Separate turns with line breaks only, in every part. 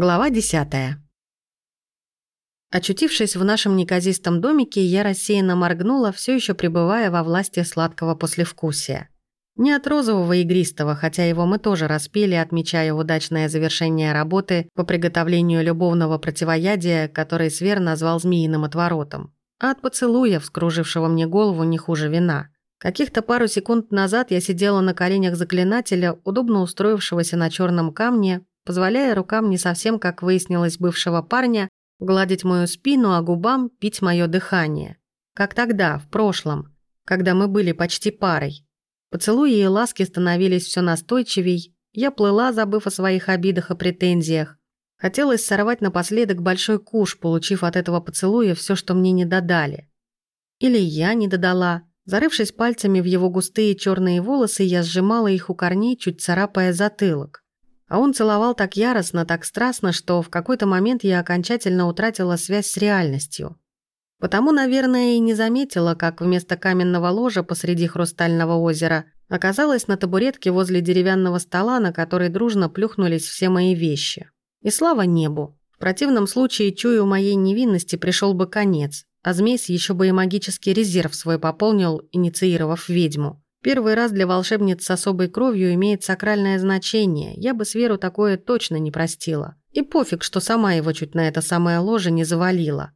Глава 10. Очутившись в нашем неказистом домике, я рассеянно моргнула, все еще пребывая во власти сладкого послевкусия. Не от розового игристого, хотя его мы тоже распили, отмечая удачное завершение работы по приготовлению любовного противоядия, который Свер назвал змеиным отворотом, а от поцелуя, вскружившего мне голову не хуже вина. Каких-то пару секунд назад я сидела на коленях заклинателя, удобно устроившегося на черном камне, позволяя рукам не совсем, как выяснилось, бывшего парня, гладить мою спину, а губам пить мое дыхание. Как тогда, в прошлом, когда мы были почти парой. Поцелуи и ласки становились все настойчивей, я плыла, забыв о своих обидах и претензиях. Хотелось сорвать напоследок большой куш, получив от этого поцелуя все, что мне не додали. Или я не додала. Зарывшись пальцами в его густые черные волосы, я сжимала их у корней, чуть царапая затылок. А он целовал так яростно, так страстно, что в какой-то момент я окончательно утратила связь с реальностью. Потому, наверное, и не заметила, как вместо каменного ложа посреди хрустального озера оказалась на табуретке возле деревянного стола, на который дружно плюхнулись все мои вещи. И слава небу. В противном случае, чую, моей невинности пришел бы конец, а змей еще бы и магический резерв свой пополнил, инициировав ведьму. Первый раз для волшебниц с особой кровью имеет сакральное значение. Я бы Сверу такое точно не простила. И пофиг, что сама его чуть на это самое ложе не завалила.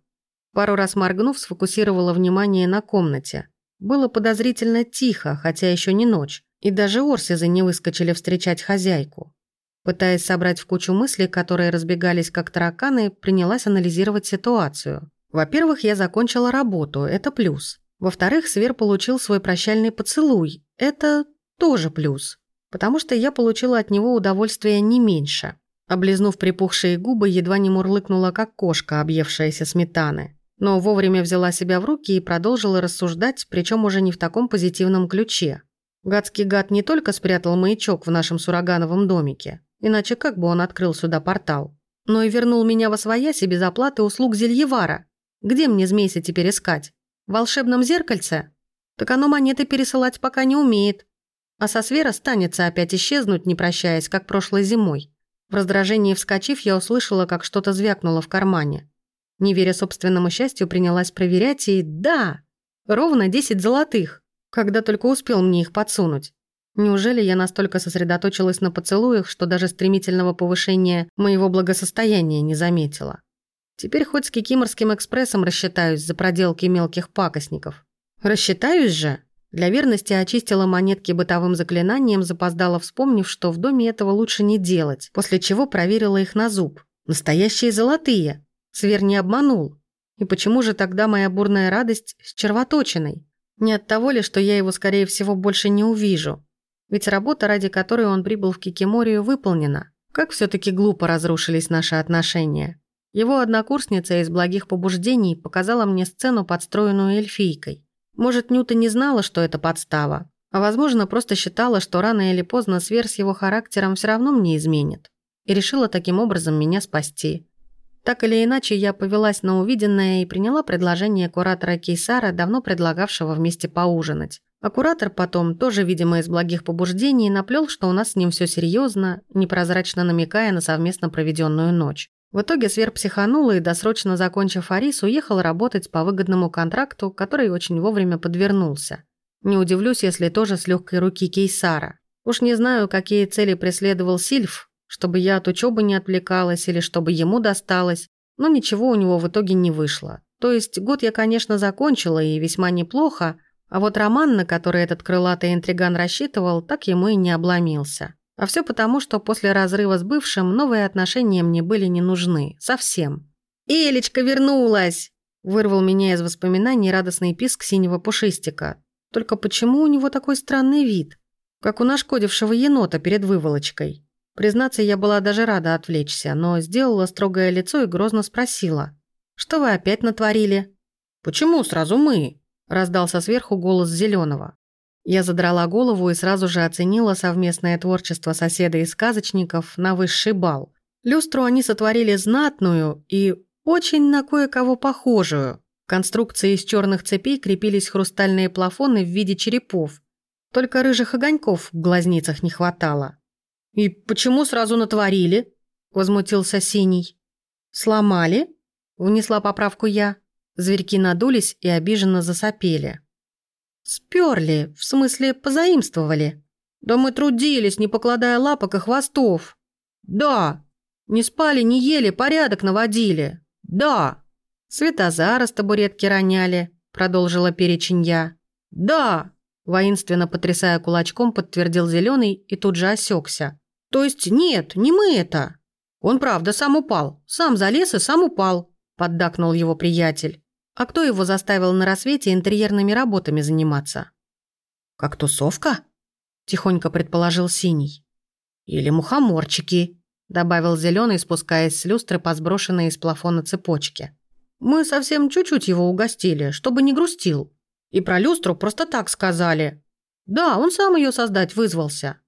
Пару раз моргнув, сфокусировала внимание на комнате. Было подозрительно тихо, хотя еще не ночь. И даже орсизы не выскочили встречать хозяйку. Пытаясь собрать в кучу мыслей, которые разбегались как тараканы, принялась анализировать ситуацию. Во-первых, я закончила работу, это плюс. Во-вторых, Свер получил свой прощальный поцелуй. Это тоже плюс. Потому что я получила от него удовольствие не меньше. Облизнув припухшие губы, едва не мурлыкнула, как кошка, объевшаяся сметаны. Но вовремя взяла себя в руки и продолжила рассуждать, причем уже не в таком позитивном ключе. Гадский гад не только спрятал маячок в нашем сурагановом домике, иначе как бы он открыл сюда портал, но и вернул меня во свояси без оплаты услуг Зельевара. Где мне змейся теперь искать? Волшебном зеркальце? Так оно монеты пересылать пока не умеет. А со сфера станется опять исчезнуть, не прощаясь, как прошлой зимой. В раздражении вскочив, я услышала, как что-то звякнуло в кармане. Не веря собственному счастью, принялась проверять, и да, ровно 10 золотых, когда только успел мне их подсунуть. Неужели я настолько сосредоточилась на поцелуях, что даже стремительного повышения моего благосостояния не заметила? Теперь хоть с Кикиморским экспрессом рассчитаюсь за проделки мелких пакостников. Рассчитаюсь же? Для верности очистила монетки бытовым заклинанием, запоздала, вспомнив, что в доме этого лучше не делать, после чего проверила их на зуб. Настоящие золотые. Свер не обманул. И почему же тогда моя бурная радость с червоточиной? Не от того ли, что я его, скорее всего, больше не увижу? Ведь работа, ради которой он прибыл в Кикиморию, выполнена. Как все таки глупо разрушились наши отношения. Его однокурсница из благих побуждений показала мне сцену, подстроенную эльфийкой. Может, Нюта не знала, что это подстава, а, возможно, просто считала, что рано или поздно свер с его характером все равно мне изменит. И решила таким образом меня спасти. Так или иначе, я повелась на увиденное и приняла предложение куратора Кейсара, давно предлагавшего вместе поужинать. А куратор потом, тоже, видимо, из благих побуждений, наплел, что у нас с ним все серьезно, непрозрачно намекая на совместно проведенную ночь. В итоге Свер психанула и, досрочно закончив Арис, уехал работать по выгодному контракту, который очень вовремя подвернулся. Не удивлюсь, если тоже с легкой руки Кейсара. Уж не знаю, какие цели преследовал Сильф, чтобы я от учебы не отвлекалась или чтобы ему досталось, но ничего у него в итоге не вышло. То есть год я, конечно, закончила и весьма неплохо, а вот роман, на который этот крылатый интриган рассчитывал, так ему и не обломился. А все потому, что после разрыва с бывшим новые отношения мне были не нужны. Совсем. «Элечка вернулась!» Вырвал меня из воспоминаний радостный писк синего пушистика. Только почему у него такой странный вид? Как у нашкодившего енота перед выволочкой. Признаться, я была даже рада отвлечься, но сделала строгое лицо и грозно спросила. «Что вы опять натворили?» «Почему сразу мы?» раздался сверху голос Зеленого. Я задрала голову и сразу же оценила совместное творчество соседа и сказочников на высший бал. Люстру они сотворили знатную и очень на кое-кого похожую. В конструкции из черных цепей крепились хрустальные плафоны в виде черепов. Только рыжих огоньков в глазницах не хватало. «И почему сразу натворили?» – возмутился Синий. «Сломали?» – внесла поправку я. Зверьки надулись и обиженно засопели. «Сперли, в смысле позаимствовали. Да мы трудились, не покладая лапок и хвостов. Да, не спали, не ели, порядок наводили. Да, Светозара с табуретки роняли», – продолжила перечень я. «Да!» – воинственно потрясая кулачком, подтвердил Зеленый и тут же осекся. «То есть нет, не мы это!» «Он правда сам упал, сам залез и сам упал», – поддакнул его приятель. «А кто его заставил на рассвете интерьерными работами заниматься?» «Как тусовка?» – тихонько предположил Синий. «Или мухоморчики», – добавил Зеленый, спускаясь с люстры по сброшенной из плафона цепочке. «Мы совсем чуть-чуть его угостили, чтобы не грустил. И про люстру просто так сказали. Да, он сам ее создать вызвался».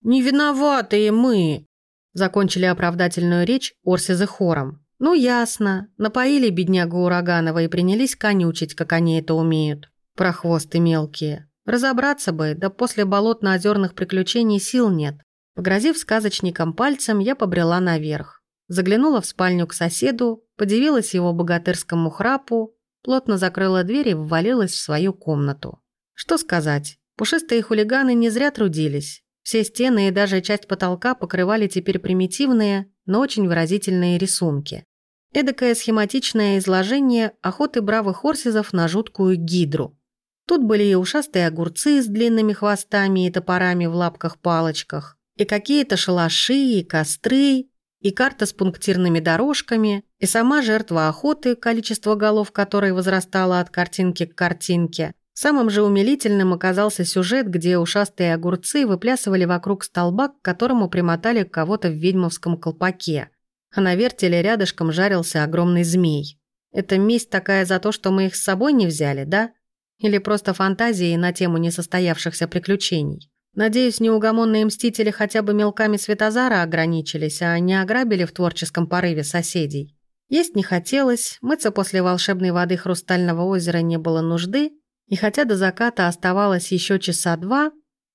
«Не виноватые мы!» Закончили оправдательную речь Орсизы хором. «Ну, ясно. Напоили беднягу Ураганова и принялись конючить, как они это умеют. Прохвосты мелкие. Разобраться бы, да после болотно-озерных приключений сил нет». Погрозив сказочникам пальцем, я побрела наверх. Заглянула в спальню к соседу, подивилась его богатырскому храпу, плотно закрыла дверь и ввалилась в свою комнату. Что сказать, пушистые хулиганы не зря трудились. Все стены и даже часть потолка покрывали теперь примитивные, но очень выразительные рисунки. Эдакое схематичное изложение охоты бравых орсизов на жуткую гидру. Тут были и ушастые огурцы с длинными хвостами и топорами в лапках-палочках, и какие-то шалаши, и костры, и карта с пунктирными дорожками, и сама жертва охоты, количество голов которой возрастало от картинки к картинке, Самым же умилительным оказался сюжет, где ушастые огурцы выплясывали вокруг столба, к которому примотали кого-то в ведьмовском колпаке. А на вертеле рядышком жарился огромный змей. Это месть такая за то, что мы их с собой не взяли, да? Или просто фантазии на тему несостоявшихся приключений? Надеюсь, неугомонные мстители хотя бы мелками Светозара ограничились, а не ограбили в творческом порыве соседей. Есть не хотелось, мыться после волшебной воды Хрустального озера не было нужды, и хотя до заката оставалось еще часа два,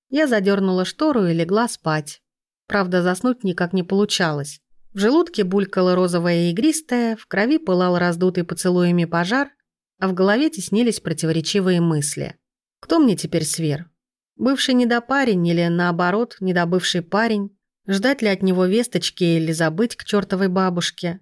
я задернула штору и легла спать. Правда, заснуть никак не получалось. В желудке булькало розовое игристое, в крови пылал раздутый поцелуями пожар, а в голове теснились противоречивые мысли. Кто мне теперь свер? Бывший недопарень или, наоборот, недобывший парень? Ждать ли от него весточки или забыть к чертовой бабушке?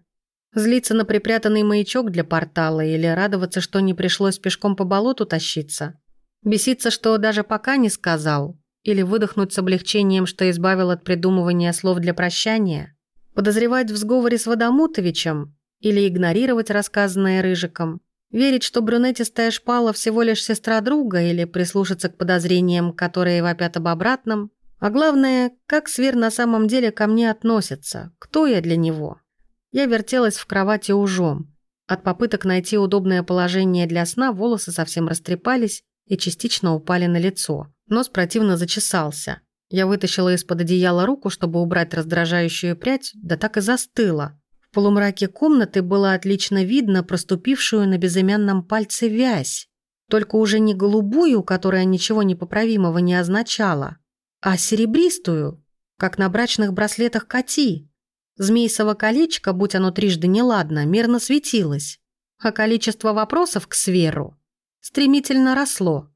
Злиться на припрятанный маячок для портала или радоваться, что не пришлось пешком по болоту тащиться? Беситься, что даже пока не сказал? Или выдохнуть с облегчением, что избавил от придумывания слов для прощания? Подозревать в сговоре с Водомутовичем? Или игнорировать рассказанное Рыжиком? Верить, что брюнетистая шпала всего лишь сестра друга или прислушаться к подозрениям, которые вопят об обратном? А главное, как Свер на самом деле ко мне относится? Кто я для него? Я вертелась в кровати ужом. От попыток найти удобное положение для сна волосы совсем растрепались и частично упали на лицо. Нос противно зачесался. Я вытащила из-под одеяла руку, чтобы убрать раздражающую прядь, да так и застыла. В полумраке комнаты было отлично видно проступившую на безымянном пальце вязь. Только уже не голубую, которая ничего непоправимого не означала, а серебристую, как на брачных браслетах Кати. Змейсово колечко, будь оно трижды неладно, мирно светилось, а количество вопросов к Сверу стремительно росло.